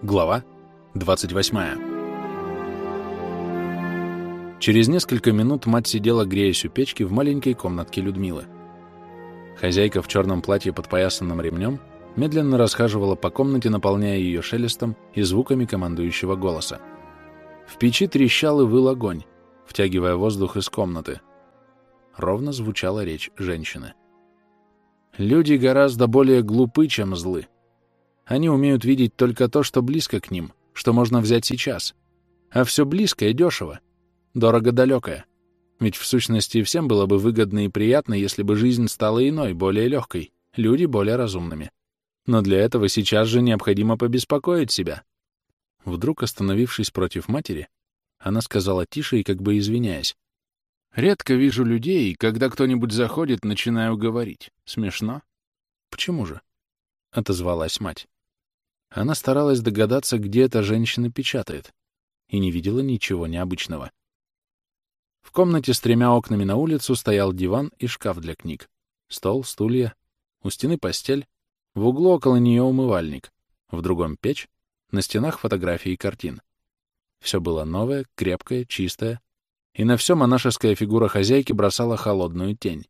Глава 28. Через несколько минут мать сидела, греясь у печки, в маленькой комнатке Людмилы. Хозяйка в черном платье под поясанным ремнем медленно расхаживала по комнате, наполняя ее шелестом и звуками командующего голоса. В печи трещал и выл огонь, втягивая воздух из комнаты. Ровно звучала речь женщины. «Люди гораздо более глупы, чем злы», они умеют видеть только то, что близко к ним, что можно взять сейчас. А все близкое, дешево, дорого-далекое. Ведь в сущности всем было бы выгодно и приятно, если бы жизнь стала иной, более легкой, люди более разумными. Но для этого сейчас же необходимо побеспокоить себя. Вдруг, остановившись против матери, она сказала тише и как бы извиняясь. «Редко вижу людей, когда кто-нибудь заходит, начинаю говорить. Смешно?» «Почему же?» — отозвалась мать. Она старалась догадаться, где эта женщина печатает, и не видела ничего необычного. В комнате с тремя окнами на улицу стоял диван и шкаф для книг. Стол, стулья, у стены постель, в углу около нее умывальник, в другом печь, на стенах фотографии и картин. Все было новое, крепкое, чистое, и на все монашеская фигура хозяйки бросала холодную тень.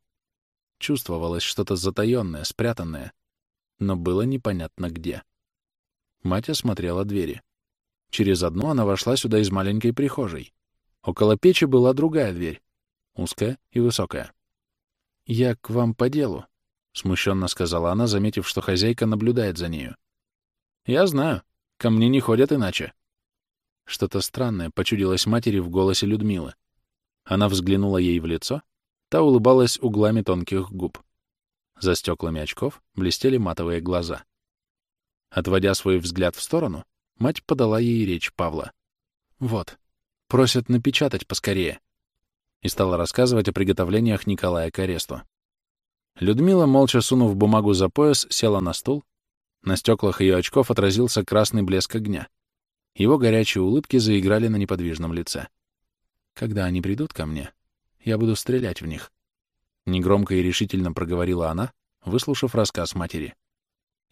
Чувствовалось что-то затаённое, спрятанное, но было непонятно где. Мать осмотрела двери. Через одну она вошла сюда из маленькой прихожей. Около печи была другая дверь, узкая и высокая. «Я к вам по делу», — смущенно сказала она, заметив, что хозяйка наблюдает за нею. «Я знаю. Ко мне не ходят иначе». Что-то странное почудилось матери в голосе Людмилы. Она взглянула ей в лицо, та улыбалась углами тонких губ. За стеклами очков блестели матовые глаза. Отводя свой взгляд в сторону, мать подала ей речь Павла. «Вот, просят напечатать поскорее», и стала рассказывать о приготовлениях Николая к аресту. Людмила, молча сунув бумагу за пояс, села на стул. На стеклах ее очков отразился красный блеск огня. Его горячие улыбки заиграли на неподвижном лице. «Когда они придут ко мне, я буду стрелять в них», — негромко и решительно проговорила она, выслушав рассказ матери.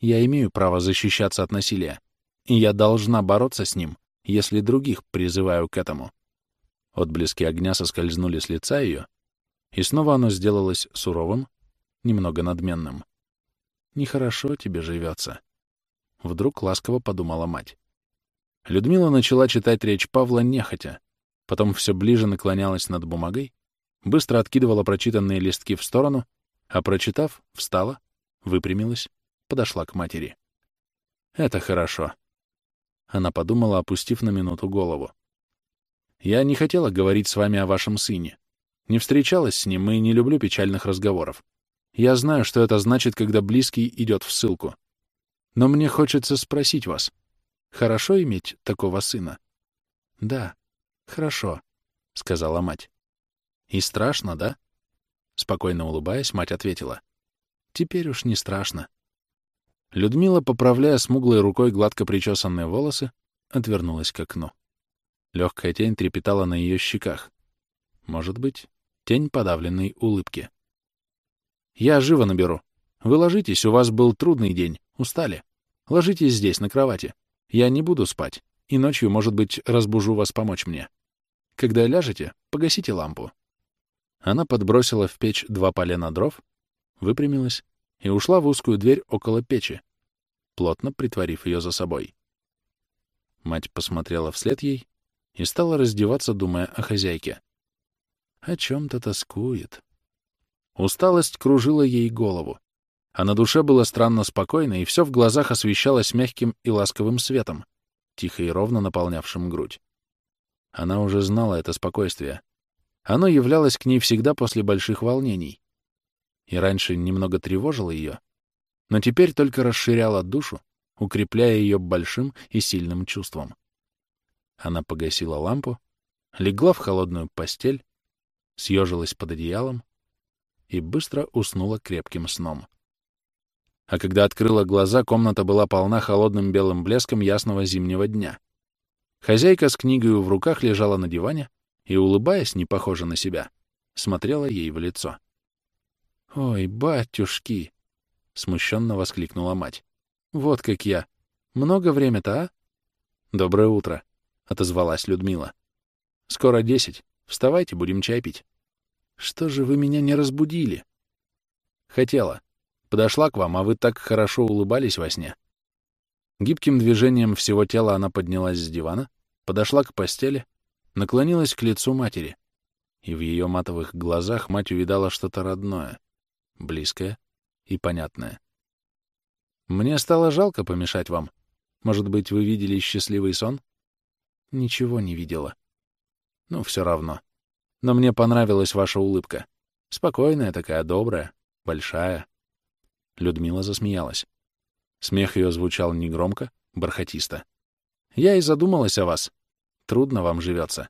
Я имею право защищаться от насилия, и я должна бороться с ним, если других призываю к этому. Отблески огня соскользнули с лица ее, и снова оно сделалось суровым, немного надменным. «Нехорошо тебе живется», — вдруг ласково подумала мать. Людмила начала читать речь Павла нехотя, потом все ближе наклонялась над бумагой, быстро откидывала прочитанные листки в сторону, а, прочитав, встала, выпрямилась подошла к матери. «Это хорошо», — она подумала, опустив на минуту голову. «Я не хотела говорить с вами о вашем сыне. Не встречалась с ним и не люблю печальных разговоров. Я знаю, что это значит, когда близкий идет в ссылку. Но мне хочется спросить вас, хорошо иметь такого сына?» «Да, хорошо», — сказала мать. «И страшно, да?» Спокойно улыбаясь, мать ответила. «Теперь уж не страшно. Людмила, поправляя смуглой рукой гладко причесанные волосы, отвернулась к окну. Легкая тень трепетала на ее щеках. Может быть, тень подавленной улыбки. «Я живо наберу. Вы ложитесь, у вас был трудный день, устали. Ложитесь здесь, на кровати. Я не буду спать, и ночью, может быть, разбужу вас помочь мне. Когда ляжете, погасите лампу». Она подбросила в печь два полена дров, выпрямилась и ушла в узкую дверь около печи, плотно притворив ее за собой. Мать посмотрела вслед ей и стала раздеваться, думая о хозяйке. О чем-то тоскует. Усталость кружила ей голову, а на душе было странно спокойно, и все в глазах освещалось мягким и ласковым светом, тихо и ровно наполнявшим грудь. Она уже знала это спокойствие. Оно являлось к ней всегда после больших волнений, и раньше немного тревожила ее, но теперь только расширяла душу, укрепляя ее большим и сильным чувством. Она погасила лампу, легла в холодную постель, съежилась под одеялом и быстро уснула крепким сном. А когда открыла глаза, комната была полна холодным белым блеском ясного зимнего дня. Хозяйка с книгой в руках лежала на диване и, улыбаясь, не похожа на себя, смотрела ей в лицо. «Ой, батюшки!» — смущенно воскликнула мать. «Вот как я! Много время-то, а? «Доброе утро», — отозвалась Людмила. «Скоро десять. Вставайте, будем чай пить». «Что же вы меня не разбудили?» «Хотела. Подошла к вам, а вы так хорошо улыбались во сне». Гибким движением всего тела она поднялась с дивана, подошла к постели, наклонилась к лицу матери. И в ее матовых глазах мать увидала что-то родное, близкое и понятное. «Мне стало жалко помешать вам. Может быть, вы видели счастливый сон?» «Ничего не видела». «Ну, все равно. Но мне понравилась ваша улыбка. Спокойная такая, добрая, большая». Людмила засмеялась. Смех ее звучал негромко, бархатисто. «Я и задумалась о вас. Трудно вам живется».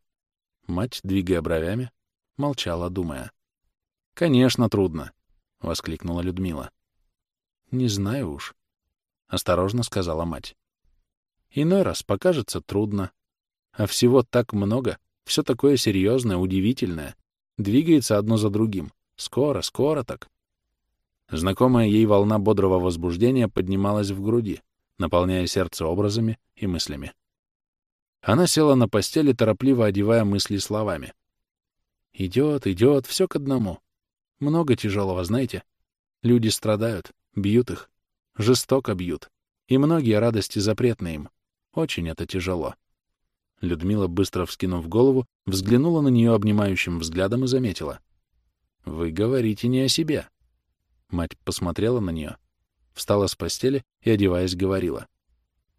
Мать, двигая бровями, молчала, думая. «Конечно, трудно», — воскликнула Людмила. «Не знаю уж», — осторожно сказала мать. «Иной раз покажется трудно. А всего так много, все такое серьезное, удивительное. Двигается одно за другим. Скоро, скоро так. Знакомая ей волна бодрого возбуждения поднималась в груди, наполняя сердце образами и мыслями. Она села на постели, торопливо одевая мысли словами. «Идет, идет, все к одному. Много тяжелого, знаете? Люди страдают, бьют их, жестоко бьют, и многие радости запретны им. Очень это тяжело». Людмила, быстро вскинув голову, взглянула на нее обнимающим взглядом и заметила. «Вы говорите не о себе». Мать посмотрела на нее, встала с постели и, одеваясь, говорила.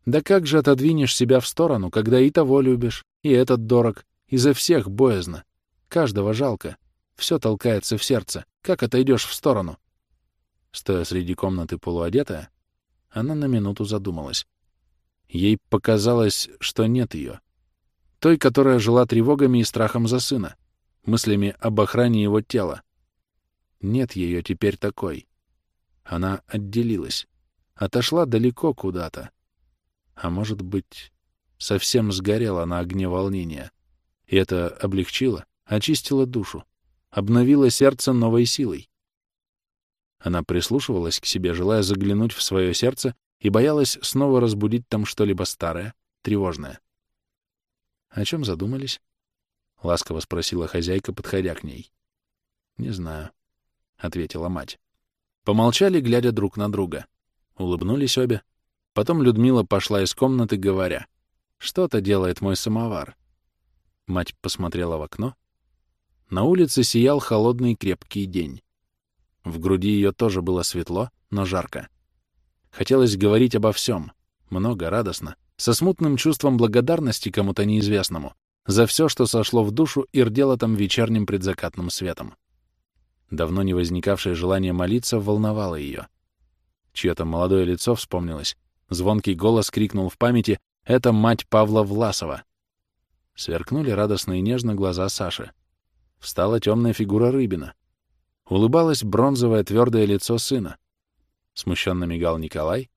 «Да как же отодвинешь себя в сторону, когда и того любишь, и этот дорог, и за всех боязно? Каждого жалко. Все толкается в сердце. Как отойдешь в сторону?» Стоя среди комнаты полуодетая, она на минуту задумалась. Ей показалось, что нет ее. Той, которая жила тревогами и страхом за сына, мыслями об охране его тела, нет ее теперь такой. Она отделилась, отошла далеко куда-то. А может быть, совсем сгорела на огне волнения. И это облегчило, очистило душу, обновило сердце новой силой. Она прислушивалась к себе, желая заглянуть в свое сердце, и боялась снова разбудить там что-либо старое, тревожное. — О чем задумались? — ласково спросила хозяйка, подходя к ней. — Не знаю. — ответила мать. Помолчали, глядя друг на друга. Улыбнулись обе. Потом Людмила пошла из комнаты, говоря, «Что-то делает мой самовар». Мать посмотрела в окно. На улице сиял холодный крепкий день. В груди ее тоже было светло, но жарко. Хотелось говорить обо всем, много, радостно, со смутным чувством благодарности кому-то неизвестному, за все, что сошло в душу и рдело там вечерним предзакатным светом. Давно не возникавшее желание молиться волновало ее. Чье-то молодое лицо вспомнилось. Звонкий голос крикнул в памяти «Это мать Павла Власова!» Сверкнули радостно и нежно глаза Саши. Встала темная фигура Рыбина. Улыбалось бронзовое твердое лицо сына. Смущенно мигал Николай.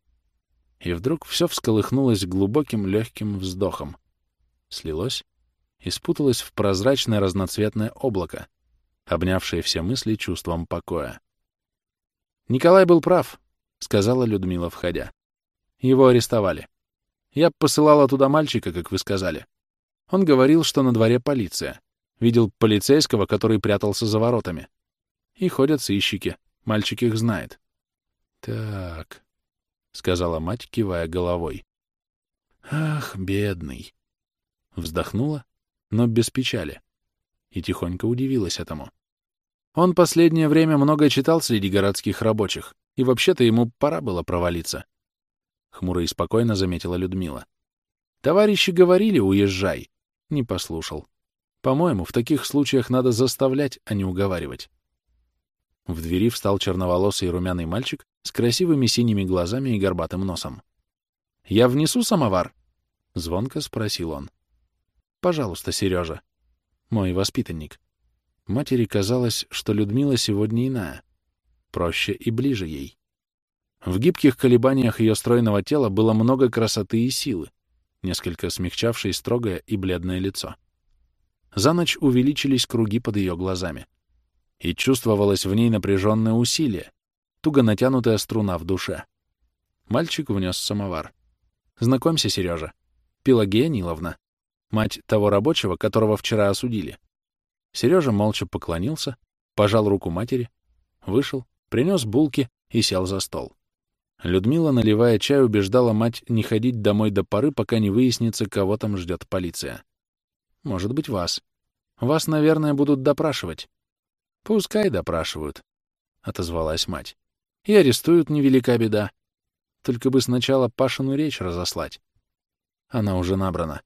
И вдруг все всколыхнулось глубоким легким вздохом. Слилось и спуталось в прозрачное разноцветное облако, обнявшие все мысли чувством покоя. «Николай был прав», — сказала Людмила, входя. «Его арестовали. Я посылала туда мальчика, как вы сказали. Он говорил, что на дворе полиция. Видел полицейского, который прятался за воротами. И ходят сыщики. Мальчик их знает». «Так», — сказала мать, кивая головой. «Ах, бедный!» Вздохнула, но без печали, и тихонько удивилась этому. Он последнее время много читал среди городских рабочих, и вообще-то ему пора было провалиться. Хмуро и спокойно заметила Людмила. Товарищи говорили «уезжай». Не послушал. По-моему, в таких случаях надо заставлять, а не уговаривать. В двери встал черноволосый и румяный мальчик с красивыми синими глазами и горбатым носом. «Я внесу самовар?» — звонко спросил он. «Пожалуйста, Сережа. Мой воспитанник». Матери казалось, что Людмила сегодня иная, проще и ближе ей. В гибких колебаниях ее стройного тела было много красоты и силы, несколько смягчавшей строгое и бледное лицо. За ночь увеличились круги под ее глазами. И чувствовалось в ней напряженное усилие, туго натянутая струна в душе. Мальчик внес самовар. «Знакомься, Сережа. Пелагея Ниловна, мать того рабочего, которого вчера осудили. Сережа молча поклонился, пожал руку матери, вышел, принес булки и сел за стол. Людмила, наливая чай, убеждала мать не ходить домой до поры, пока не выяснится, кого там ждет полиция. «Может быть, вас. Вас, наверное, будут допрашивать». «Пускай допрашивают», — отозвалась мать. «И арестуют, невелика беда. Только бы сначала Пашину речь разослать. Она уже набрана.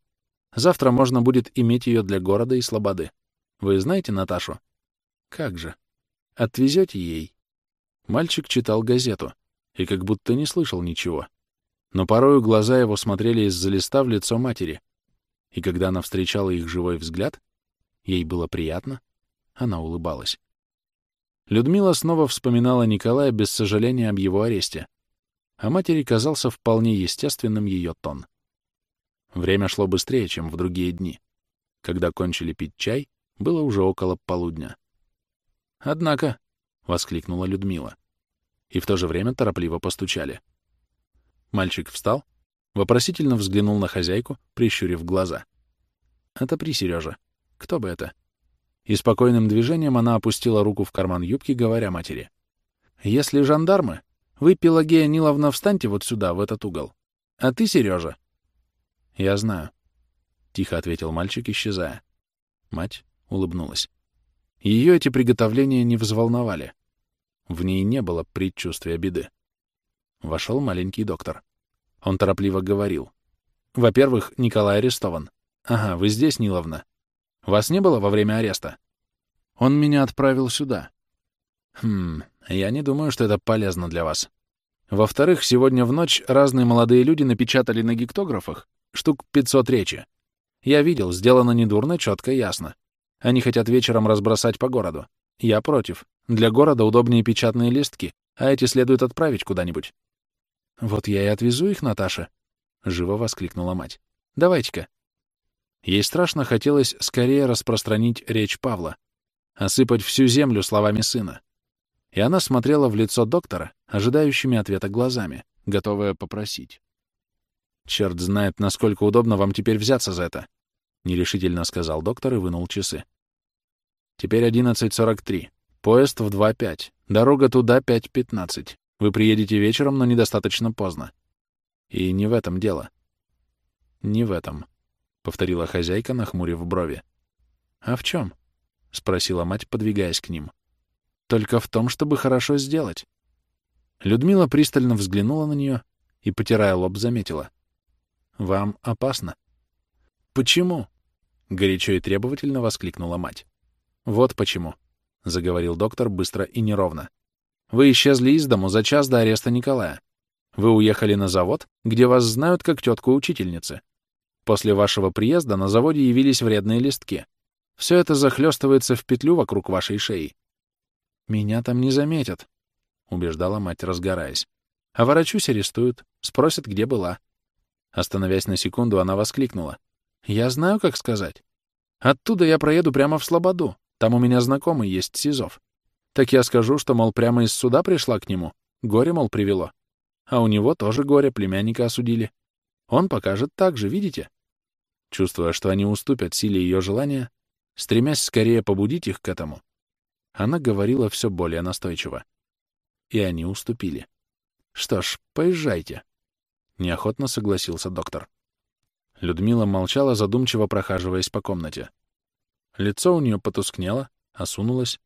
Завтра можно будет иметь ее для города и слободы. Вы знаете Наташу? Как же? Отвезете ей? Мальчик читал газету и как будто не слышал ничего. Но порою глаза его смотрели из-за листа в лицо матери, и когда она встречала их живой взгляд, ей было приятно, она улыбалась. Людмила снова вспоминала Николая без сожаления об его аресте, а матери казался вполне естественным ее тон. Время шло быстрее, чем в другие дни. Когда кончили пить чай, было уже около полудня. «Однако», — воскликнула Людмила, и в то же время торопливо постучали. Мальчик встал, вопросительно взглянул на хозяйку, прищурив глаза. «Отопри, Сережа. Кто бы это?» И спокойным движением она опустила руку в карман юбки, говоря матери. «Если жандармы, вы, Пелагея Ниловна, встаньте вот сюда, в этот угол. А ты, Сережа, «Я знаю», — тихо ответил мальчик, исчезая. Мать улыбнулась. Ее эти приготовления не взволновали. В ней не было предчувствия беды. Вошел маленький доктор. Он торопливо говорил. «Во-первых, Николай арестован. Ага, вы здесь, Ниловна. Вас не было во время ареста? Он меня отправил сюда. Хм, я не думаю, что это полезно для вас. Во-вторых, сегодня в ночь разные молодые люди напечатали на гектографах, Штук 500 речи. Я видел, сделано недурно, четко, ясно. Они хотят вечером разбросать по городу. Я против. Для города удобнее печатные листки, а эти следует отправить куда-нибудь. Вот я и отвезу их, Наташа, — живо воскликнула мать. Давайте-ка. Ей страшно хотелось скорее распространить речь Павла, осыпать всю землю словами сына. И она смотрела в лицо доктора, ожидающими ответа глазами, готовая попросить. «Черт знает, насколько удобно вам теперь взяться за это», — нерешительно сказал доктор и вынул часы. «Теперь 11.43. Поезд в 2.5. Дорога туда 5.15. Вы приедете вечером, но недостаточно поздно. И не в этом дело». «Не в этом», — повторила хозяйка, нахмурив брови. «А в чем?» — спросила мать, подвигаясь к ним. «Только в том, чтобы хорошо сделать». Людмила пристально взглянула на нее и, потирая лоб, заметила. Вам опасно. Почему? Горячо и требовательно воскликнула мать. Вот почему, заговорил доктор быстро и неровно. Вы исчезли из дому за час до ареста Николая. Вы уехали на завод, где вас знают как тетку учительницы. После вашего приезда на заводе явились вредные листки. Все это захлестывается в петлю вокруг вашей шеи. Меня там не заметят, убеждала мать, разгораясь. А ворочусь арестуют, спросят, где была. Остановясь на секунду, она воскликнула. «Я знаю, как сказать. Оттуда я проеду прямо в Слободу. Там у меня знакомый есть Сизов. Так я скажу, что, мол, прямо из суда пришла к нему. Горе, мол, привело. А у него тоже горе, племянника осудили. Он покажет так же, видите?» Чувствуя, что они уступят силе ее желания, стремясь скорее побудить их к этому, она говорила все более настойчиво. И они уступили. «Что ж, поезжайте». — неохотно согласился доктор. Людмила молчала, задумчиво прохаживаясь по комнате. Лицо у нее потускнело, осунулось,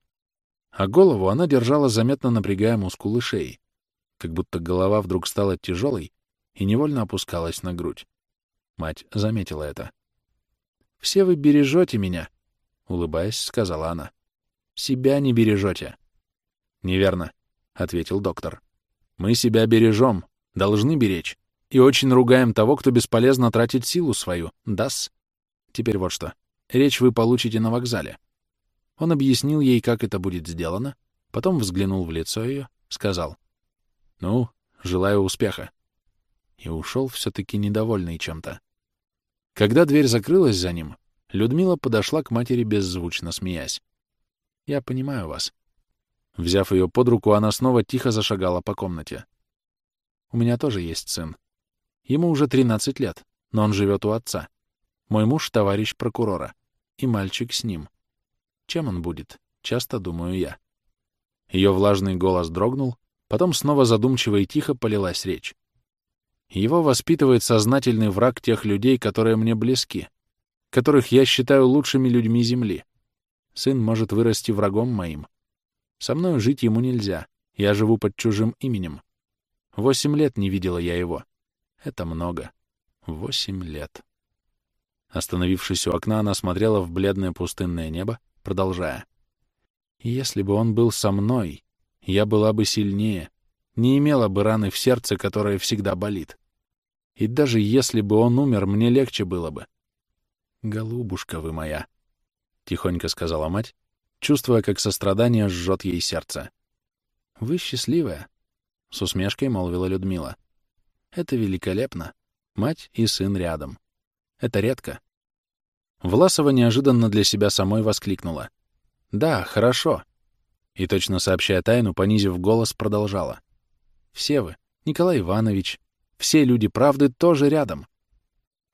а голову она держала, заметно напрягая мускулы шеи, как будто голова вдруг стала тяжелой и невольно опускалась на грудь. Мать заметила это. «Все вы бережете меня», — улыбаясь, сказала она. «Себя не бережете». «Неверно», — ответил доктор. «Мы себя бережем, должны беречь и очень ругаем того, кто бесполезно тратит силу свою. Дас? Теперь вот что. Речь вы получите на вокзале. Он объяснил ей, как это будет сделано, потом взглянул в лицо ее, сказал. «Ну, желаю успеха». И ушел все-таки недовольный чем-то. Когда дверь закрылась за ним, Людмила подошла к матери, беззвучно смеясь. «Я понимаю вас». Взяв ее под руку, она снова тихо зашагала по комнате. «У меня тоже есть сын. Ему уже 13 лет. но он живет у отца. Мой муж — товарищ прокурора. И мальчик с ним. Чем он будет? Часто думаю я. Ее влажный голос дрогнул, потом снова задумчиво и тихо полилась речь. Его воспитывает сознательный враг тех людей, которые мне близки, которых я считаю лучшими людьми Земли. Сын может вырасти врагом моим. Со мной жить ему нельзя, я живу под чужим именем. Восемь лет не видела я его. Это много. Восемь лет. Остановившись у окна, она смотрела в бледное пустынное небо, продолжая. «Если бы он был со мной, я была бы сильнее, не имела бы раны в сердце, которая всегда болит. И даже если бы он умер, мне легче было бы. «Голубушка вы моя», — тихонько сказала мать, чувствуя, как сострадание жжет ей сердце. «Вы счастливая», — с усмешкой молвила Людмила. «Это великолепно. Мать и сын рядом. Это редко». Власова неожиданно для себя самой воскликнула. «Да, хорошо». И, точно сообщая тайну, понизив голос, продолжала. Все вы, Николай Иванович, все люди правды тоже рядом.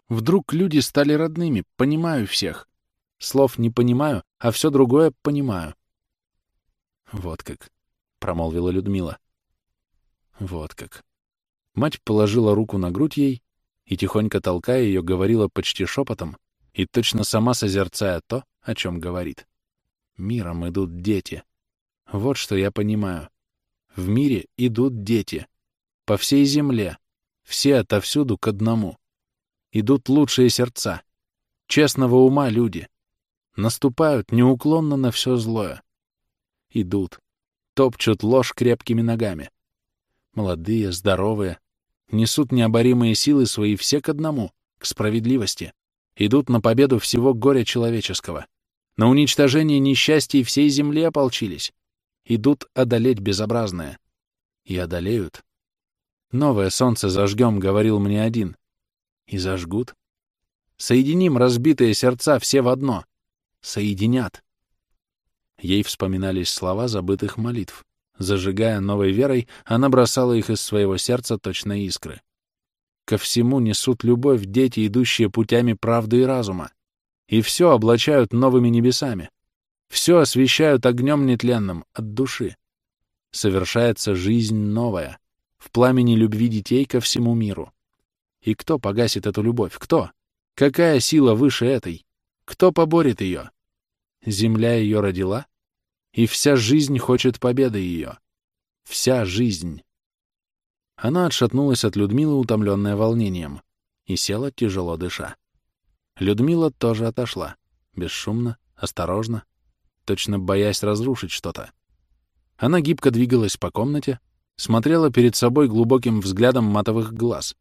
Вдруг люди стали родными, понимаю всех. Слов не понимаю, а все другое понимаю. Вот как, — промолвила Людмила. Вот как. Мать положила руку на грудь ей и, тихонько толкая ее, говорила почти шепотом и точно сама созерцая то, о чем говорит. Миром идут дети. Вот что я понимаю. В мире идут дети. По всей земле. Все отовсюду к одному. Идут лучшие сердца. Честного ума люди. Наступают неуклонно на все злое. Идут. Топчут ложь крепкими ногами. Молодые, здоровые. Несут необоримые силы свои все к одному, к справедливости. Идут на победу всего горя человеческого. На уничтожение несчастья всей земли ополчились идут одолеть безобразное. И одолеют. Новое солнце зажгем, говорил мне один. И зажгут. Соединим разбитые сердца все в одно. Соединят. Ей вспоминались слова забытых молитв. Зажигая новой верой, она бросала их из своего сердца точно искры. Ко всему несут любовь дети, идущие путями правды и разума, и все облачают новыми небесами. Все освещают огнем нетленным, от души. Совершается жизнь новая, в пламени любви детей ко всему миру. И кто погасит эту любовь? Кто? Какая сила выше этой? Кто поборет ее? Земля ее родила, и вся жизнь хочет победы ее. Вся жизнь. Она отшатнулась от Людмилы, утомленная волнением, и села, тяжело дыша. Людмила тоже отошла, бесшумно, осторожно, точно боясь разрушить что-то. Она гибко двигалась по комнате, смотрела перед собой глубоким взглядом матовых глаз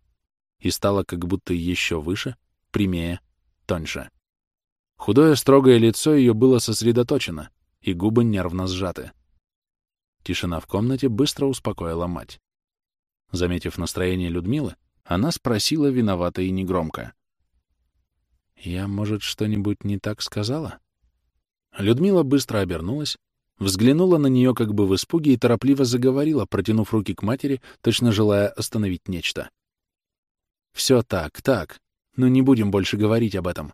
и стала как будто еще выше, прямее, тоньше. Худое строгое лицо ее было сосредоточено, и губы нервно сжаты. Тишина в комнате быстро успокоила мать. Заметив настроение Людмилы, она спросила виновато и негромко. «Я, может, что-нибудь не так сказала?» Людмила быстро обернулась, взглянула на нее как бы в испуге и торопливо заговорила, протянув руки к матери, точно желая остановить нечто. «Все так, так, но не будем больше говорить об этом.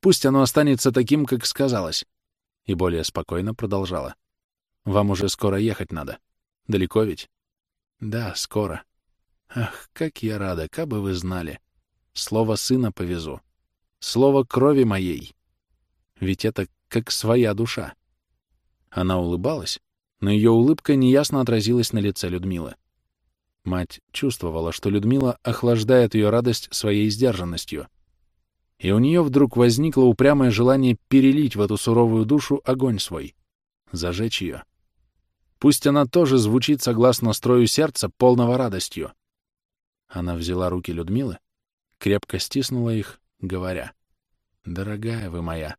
Пусть оно останется таким, как сказалось». И более спокойно продолжала. «Вам уже скоро ехать надо. Далеко ведь?» «Да, скоро. Ах, как я рада, как бы вы знали. Слово сына повезу. Слово крови моей. Ведь это как своя душа. Она улыбалась, но ее улыбка неясно отразилась на лице Людмилы. Мать чувствовала, что Людмила охлаждает ее радость своей сдержанностью. И у нее вдруг возникло упрямое желание перелить в эту суровую душу огонь свой, зажечь ее. Пусть она тоже звучит согласно строю сердца, полного радостью. Она взяла руки Людмилы, крепко стиснула их, говоря, «Дорогая вы моя,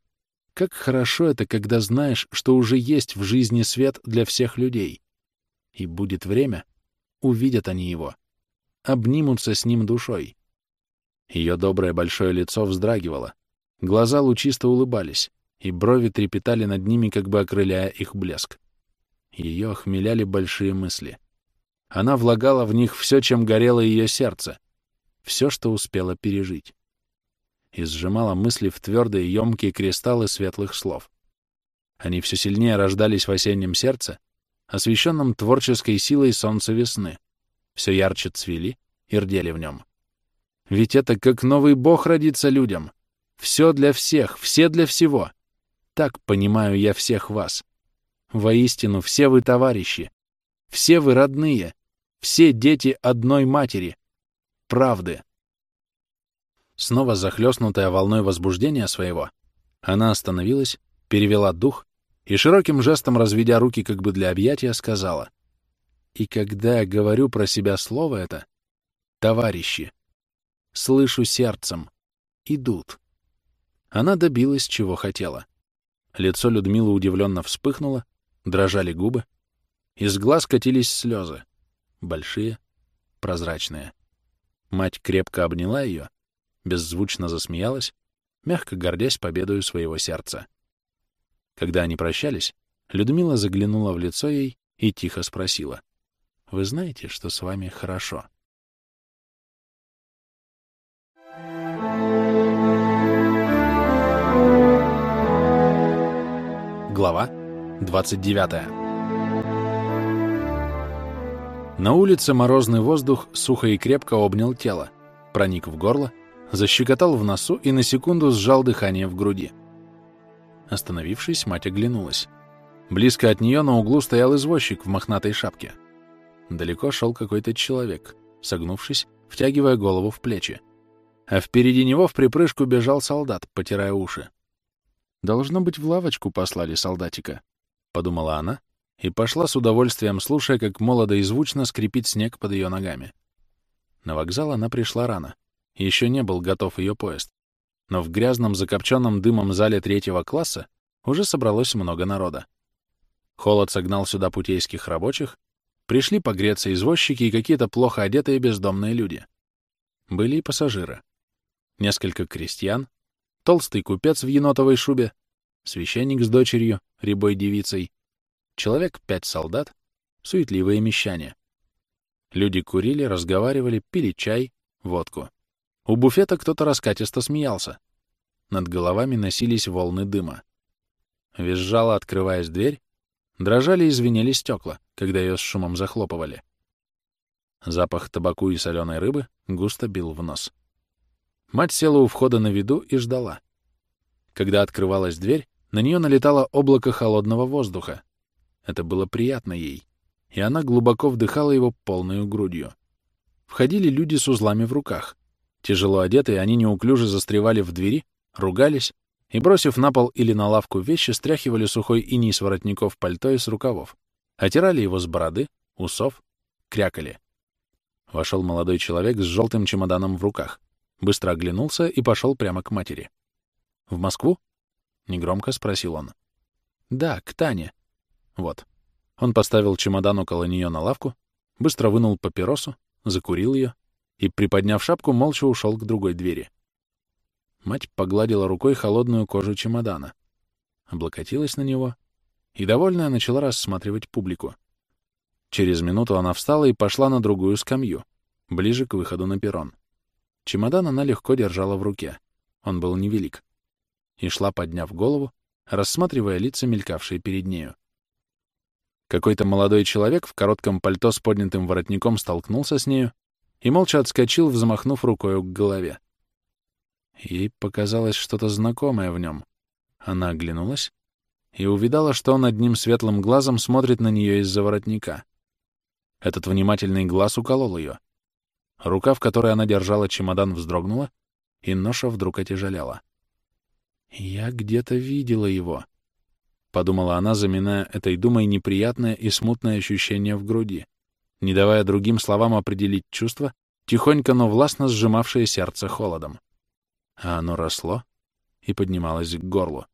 как хорошо это, когда знаешь, что уже есть в жизни свет для всех людей. И будет время, увидят они его, обнимутся с ним душой. Ее доброе большое лицо вздрагивало, глаза лучисто улыбались, и брови трепетали над ними, как бы окрыляя их блеск. Ее охмеляли большие мысли. Она влагала в них все, чем горело ее сердце, все, что успела пережить. и сжимала мысли в твердые, емкие кристаллы светлых слов. Они все сильнее рождались в осеннем сердце, освещенном творческой силой солнца весны, все ярче цвели и рдели в нем. Ведь это как новый бог родится людям. Все для всех, все для всего. Так понимаю я всех вас. Воистину, все вы товарищи, все вы родные, все дети одной матери. Правды. Снова захлестнутая волной возбуждения своего, она остановилась, перевела дух и широким жестом, разведя руки как бы для объятия, сказала. И когда я говорю про себя слово это, товарищи, слышу сердцем, идут. Она добилась, чего хотела. Лицо Людмилы удивленно вспыхнуло, дрожали губы, из глаз катились слезы, большие, прозрачные. Мать крепко обняла ее, беззвучно засмеялась, мягко гордясь победою своего сердца. Когда они прощались, Людмила заглянула в лицо ей и тихо спросила. «Вы знаете, что с вами хорошо?» Глава 29 На улице морозный воздух сухо и крепко обнял тело, проник в горло, защекотал в носу и на секунду сжал дыхание в груди. Остановившись, мать оглянулась. Близко от нее на углу стоял извозчик в мохнатой шапке. Далеко шел какой-то человек, согнувшись, втягивая голову в плечи. А впереди него в припрыжку бежал солдат, потирая уши. «Должно быть, в лавочку послали солдатика», — подумала она, и пошла с удовольствием, слушая, как молодо и звучно скрипит снег под ее ногами. На вокзал она пришла рано. Еще не был готов ее поезд. Но в грязном, закопченном дымом зале третьего класса уже собралось много народа. Холод согнал сюда путейских рабочих, пришли погреться извозчики и какие-то плохо одетые бездомные люди. Были и пассажиры. Несколько крестьян, толстый купец в енотовой шубе, священник с дочерью, рябой девицей, человек пять солдат, суетливые мещане. Люди курили, разговаривали, пили чай, водку. У буфета кто-то раскатисто смеялся. Над головами носились волны дыма. Визжала, открываясь дверь, дрожали и звенели стекла, когда ее с шумом захлопывали. Запах табаку и соленой рыбы густо бил в нос. Мать села у входа на виду и ждала. Когда открывалась дверь, на нее налетало облако холодного воздуха, это было приятно ей, и она глубоко вдыхала его полной грудью. Входили люди с узлами в руках. Тяжело одетые, они неуклюже застревали в двери, ругались и, бросив на пол или на лавку вещи, стряхивали сухой иней с воротников пальто и с рукавов, отирали его с бороды, усов, крякали. Вошел молодой человек с желтым чемоданом в руках, быстро оглянулся и пошел прямо к матери. «В Москву?» — негромко спросил он. «Да, к Тане», вот. Он поставил чемодан около нее на лавку, быстро вынул папиросу, закурил ее и, приподняв шапку, молча ушел к другой двери. Мать погладила рукой холодную кожу чемодана, облокотилась на него и, довольная, начала рассматривать публику. Через минуту она встала и пошла на другую скамью, ближе к выходу на перрон. Чемодан она легко держала в руке. Он был невелик. И шла, подняв голову, рассматривая лица, мелькавшие перед нею. Какой-то молодой человек в коротком пальто с поднятым воротником столкнулся с нею и молча отскочил, взмахнув рукою к голове. Ей показалось что-то знакомое в нем. Она оглянулась и увидала, что он одним светлым глазом смотрит на нее из-за воротника. Этот внимательный глаз уколол ее. Рука, в которой она держала чемодан, вздрогнула, и ноша вдруг отяжеляла. «Я где-то видела его», — подумала она, заминая этой думой неприятное и смутное ощущение в груди, не давая другим словам определить чувство, тихонько, но властно сжимавшее сердце холодом. А оно росло и поднималось к горлу.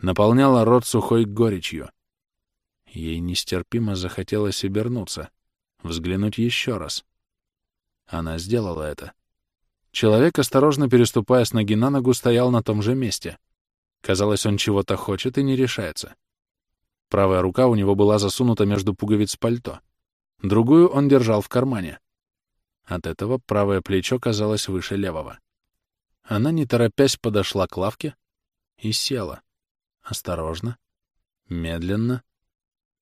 Наполняло рот сухой горечью. Ей нестерпимо захотелось обернуться, взглянуть еще раз. Она сделала это. Человек, осторожно переступая с ноги на ногу, стоял на том же месте — Казалось, он чего-то хочет и не решается. Правая рука у него была засунута между пуговиц пальто. Другую он держал в кармане. От этого правое плечо казалось выше левого. Она, не торопясь, подошла к лавке и села. Осторожно, медленно,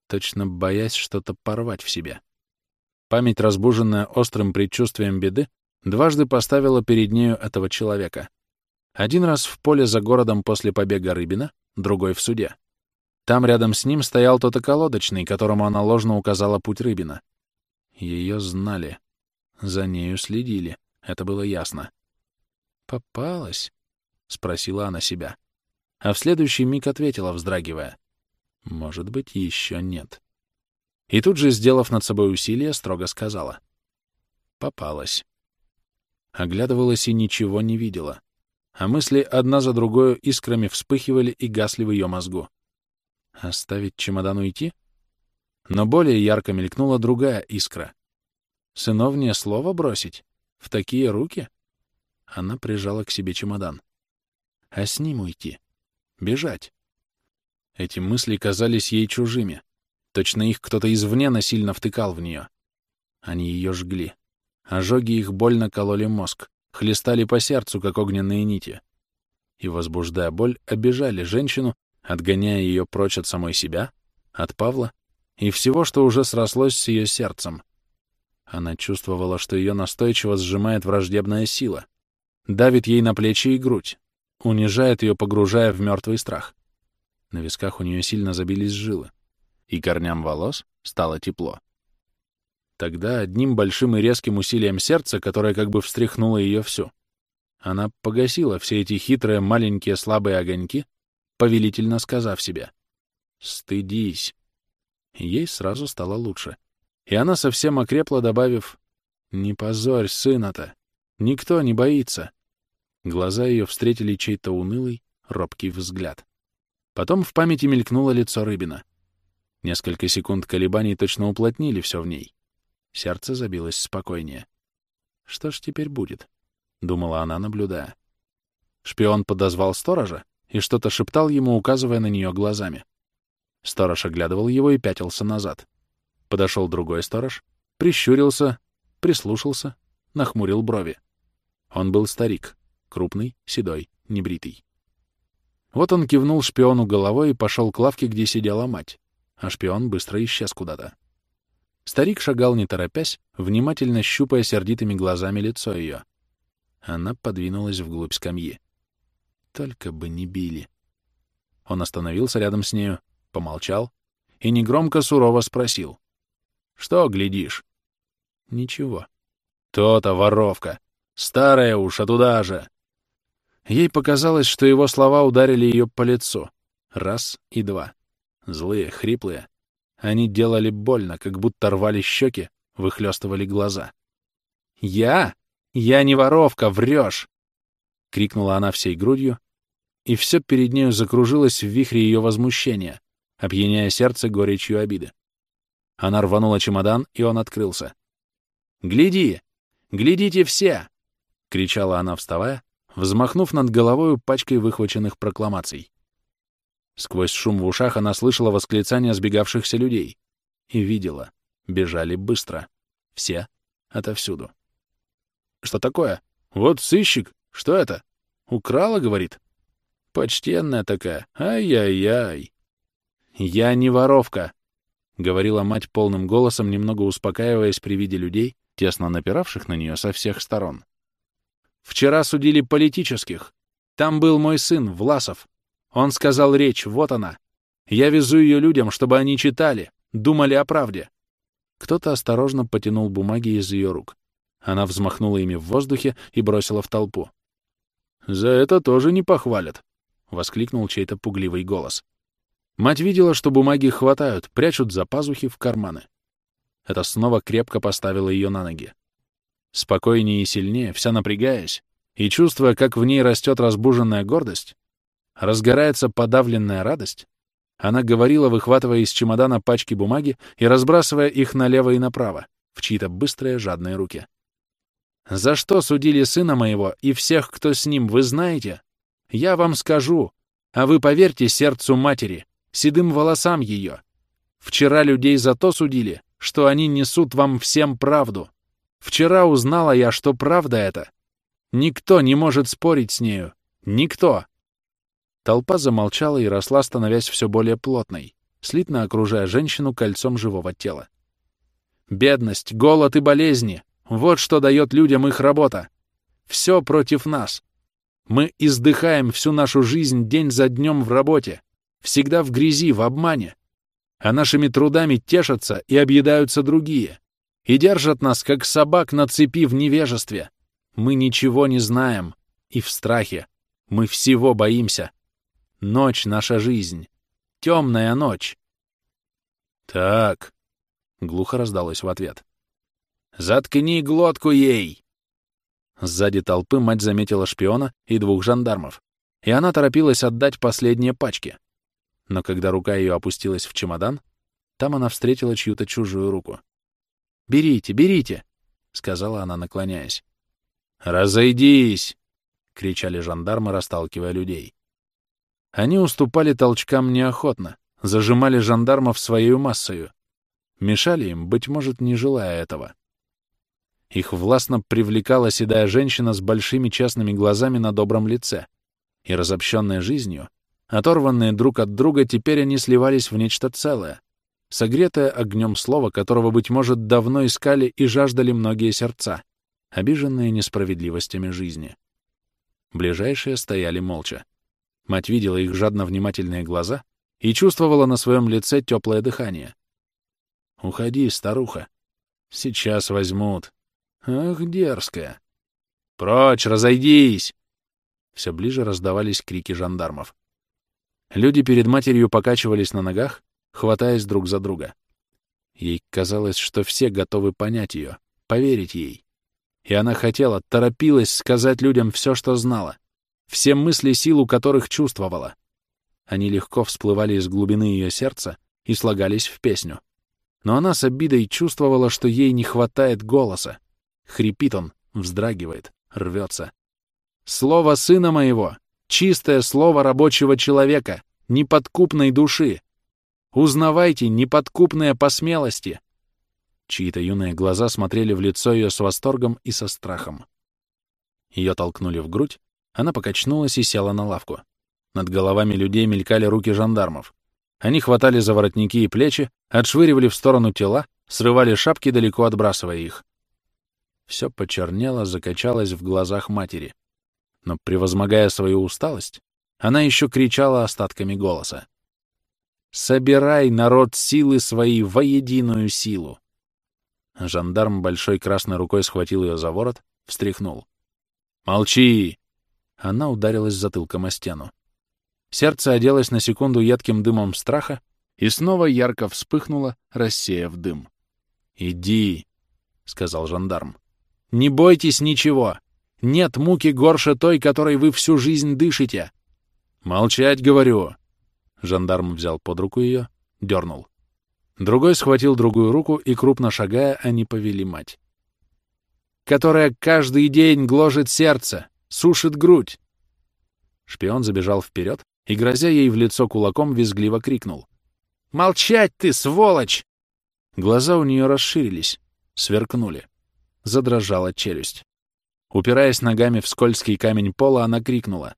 точно боясь что-то порвать в себе. Память, разбуженная острым предчувствием беды, дважды поставила перед нею этого человека. Один раз в поле за городом после побега Рыбина, другой в суде. Там рядом с ним стоял тот околодочный, которому она ложно указала путь Рыбина. Ее знали. За нею следили. Это было ясно. «Попалась?» — спросила она себя. А в следующий миг ответила, вздрагивая. «Может быть, еще нет». И тут же, сделав над собой усилие, строго сказала. «Попалась». Оглядывалась и ничего не видела. А мысли одна за другой искрами вспыхивали и гасли в ее мозгу. Оставить чемодан уйти? Но более ярко мелькнула другая искра. Сыновнее слово бросить? В такие руки? Она прижала к себе чемодан. А с ним уйти? Бежать? Эти мысли казались ей чужими. Точно их кто-то извне насильно втыкал в нее. Они ее жгли. Ожоги их больно кололи мозг, хлестали по сердцу, как огненные нити. И, возбуждая боль, обижали женщину, отгоняя ее прочь от самой себя, от Павла и всего, что уже срослось с ее сердцем. Она чувствовала, что ее настойчиво сжимает враждебная сила, давит ей на плечи и грудь, унижает ее, погружая в мертвый страх. На висках у нее сильно забились жилы, и корням волос стало тепло. Тогда одним большим и резким усилием сердца, которое как бы встряхнуло ее всю, она погасила все эти хитрые маленькие слабые огоньки, повелительно сказав себе «Стыдись». Ей сразу стало лучше. И она совсем окрепла, добавив «Не позорь сына-то, никто не боится». Глаза ее встретили чей-то унылый, робкий взгляд. Потом в памяти мелькнуло лицо Рыбина. Несколько секунд колебаний точно уплотнили все в ней. Сердце забилось спокойнее. «Что ж теперь будет?» — думала она, наблюдая. Шпион подозвал сторожа и что-то шептал ему, указывая на нее глазами. Сторож оглядывал его и пятился назад. Подошел другой сторож, прищурился, прислушался, нахмурил брови. Он был старик, крупный, седой, небритый. Вот он кивнул шпиону головой и пошел к лавке, где сидела мать, а шпион быстро исчез куда-то. Старик шагал не торопясь, внимательно щупая сердитыми глазами лицо ее. Она подвинулась вглубь скамьи. Только бы не били. Он остановился рядом с нею, помолчал и негромко сурово спросил. «Что глядишь?» «Ничего». «То-то воровка! Старая уж, а туда же!» Ей показалось, что его слова ударили ее по лицу. Раз и два. Злые, хриплые. Они делали больно, как будто рвали щеки, выхлестывали глаза. «Я? Я не воровка, врешь!» — крикнула она всей грудью, и все перед нею закружилось в вихре ее возмущения, опьяняя сердце горечью обиды. Она рванула чемодан, и он открылся. «Гляди! Глядите все!» — кричала она, вставая, взмахнув над головой пачкой выхваченных прокламаций. Сквозь шум в ушах она слышала восклицания сбегавшихся людей и видела. Бежали быстро. Все. Отовсюду. «Что такое? Вот сыщик. Что это? Украла, — говорит?» «Почтенная такая. Ай-яй-яй!» «Я не воровка», — говорила мать полным голосом, немного успокаиваясь при виде людей, тесно напиравших на нее со всех сторон. Вчера судили политических. Там был мой сын, Власов. Он сказал речь, вот она. Я везу ее людям, чтобы они читали, думали о правде. Кто-то осторожно потянул бумаги из ее рук. Она взмахнула ими в воздухе и бросила в толпу. «За это тоже не похвалят», — воскликнул чей-то пугливый голос. Мать видела, что бумаги хватают, прячут за пазухи в карманы. Это снова крепко поставило ее на ноги. Спокойнее и сильнее, вся напрягаясь, и чувствуя, как в ней растет разбуженная гордость, разгорается подавленная радость, она говорила, выхватывая из чемодана пачки бумаги и разбрасывая их налево и направо, в чьи-то быстрые жадные руки. «За что судили сына моего и всех, кто с ним, вы знаете? Я вам скажу, а вы поверьте сердцу матери, седым волосам ее. Вчера людей за то судили, что они несут вам всем правду. Вчера узнала я, что правда это. Никто не может спорить с нею. Никто. Толпа замолчала и росла, становясь все более плотной, слитно окружая женщину кольцом живого тела. Бедность, голод и болезни — вот что дает людям их работа. Все против нас. Мы издыхаем всю нашу жизнь день за днем в работе, всегда в грязи, в обмане. А нашими трудами тешатся и объедаются другие. И держат нас, как собак на цепи в невежестве. Мы ничего не знаем. И в страхе. Мы всего боимся. Ночь — наша жизнь. Темная ночь. «Так», — глухо раздалось в ответ. «Заткни глотку ей!» Сзади толпы мать заметила шпиона и двух жандармов, и она торопилась отдать последние пачки. Но когда рука ее опустилась в чемодан, там она встретила чью-то чужую руку. «Берите, берите!» — сказала она, наклоняясь. «Разойдись!» — кричали жандармы, расталкивая людей. Они уступали толчкам неохотно, зажимали жандармов своей массою, мешали им, быть может, не желая этого. Их властно привлекала седая женщина с большими честными глазами на добром лице, и, разобщенная жизнью, оторванные друг от друга, теперь они сливались в нечто целое, согретое огнем слова, которого, быть может, давно искали и жаждали многие сердца, обиженные несправедливостями жизни. Ближайшие стояли молча. Мать видела их жадно внимательные глаза и чувствовала на своем лице теплое дыхание. «Уходи, старуха. Сейчас возьмут. Ах, дерзкая. Прочь, разойдись!» Все ближе раздавались крики жандармов. Люди перед матерью покачивались на ногах, хватаясь друг за друга. Ей казалось, что все готовы понять ее, поверить ей. И она хотела, торопилась сказать людям все, что знала, все мысли, силу которых чувствовала. Они легко всплывали из глубины ее сердца и слагались в песню. Но она с обидой чувствовала, что ей не хватает голоса. Хрипит он, вздрагивает, рвется. «Слово сына моего! Чистое слово рабочего человека, неподкупной души! Узнавайте, неподкупные по смелости!» Чьи-то юные глаза смотрели в лицо ее с восторгом и со страхом. Ее толкнули в грудь, она покачнулась и села на лавку. Над головами людей мелькали руки жандармов. Они хватали за воротники и плечи, отшвыривали в сторону тела, срывали шапки, далеко отбрасывая их. Все почернело, закачалось в глазах матери. Но, превозмогая свою усталость, она еще кричала остатками голоса. «Собирай, народ, силы свои во единую силу!» Жандарм большой красной рукой схватил ее за ворот, встряхнул. «Молчи! Она ударилась затылком о стену. Сердце оделось на секунду едким дымом страха и снова ярко вспыхнуло, рассеяв дым. «Иди», — сказал жандарм. «Не бойтесь ничего. Нет муки горше той, которой вы всю жизнь дышите». «Молчать, говорю». Жандарм взял под руку ее, дернул. Другой схватил другую руку, и, крупно шагая, они повели мать. «Которая каждый день гложет сердце, Сушит грудь!» Шпион забежал вперед и, грозя ей в лицо кулаком, визгливо крикнул. «Молчать ты, сволочь!» Глаза у нее расширились, сверкнули. Задрожала челюсть. Упираясь ногами в скользкий камень пола, она крикнула.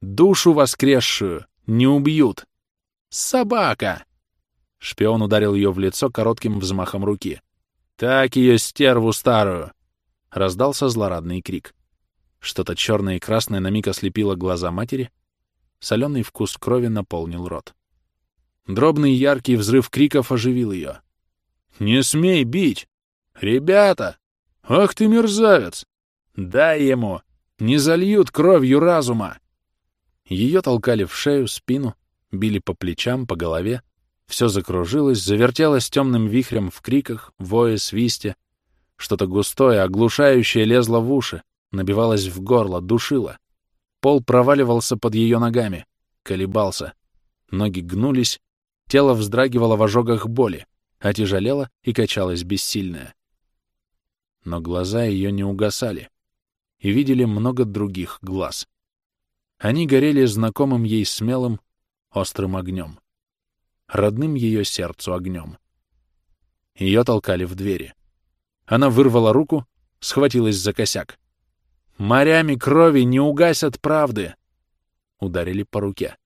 «Душу воскресшую! Не убьют!» «Собака!» Шпион ударил ее в лицо коротким взмахом руки. «Так ее стерву старую!» Раздался злорадный крик. Что-то черное и красное на миг ослепило глаза матери. Соленый вкус крови наполнил рот. Дробный яркий взрыв криков оживил ее. «Не смей бить! Ребята! Ах ты мерзавец! Дай ему! Не зальют кровью разума!» Ее толкали в шею, спину, били по плечам, по голове. Все закружилось, завертелось темным вихрем в криках, вое, свисте. Что-то густое, оглушающее лезло в уши, набивалась в горло, душила. Пол проваливался под ее ногами, колебался. Ноги гнулись, тело вздрагивало в ожогах боли, отяжелело и качалось бессильное. Но глаза ее не угасали, и видели много других глаз. Они горели знакомым ей смелым, острым огнем, родным ее сердцу огнем. Ее толкали в двери. Она вырвала руку, схватилась за косяк. Морями крови не угасят правды!» Ударили по руке.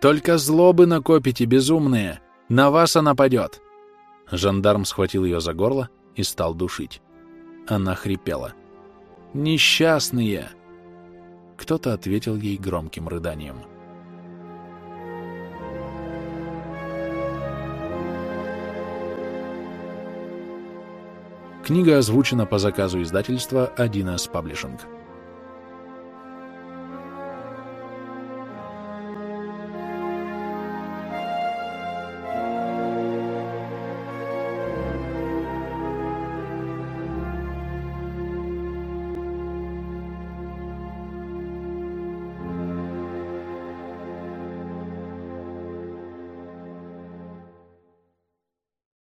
«Только злобы накопите, безумные! На вас она падет!» Жандарм схватил ее за горло и стал душить. Она хрипела. «Несчастные!» Кто-то ответил ей громким рыданием. Книга озвучена по заказу издательства 1С Паблишинг.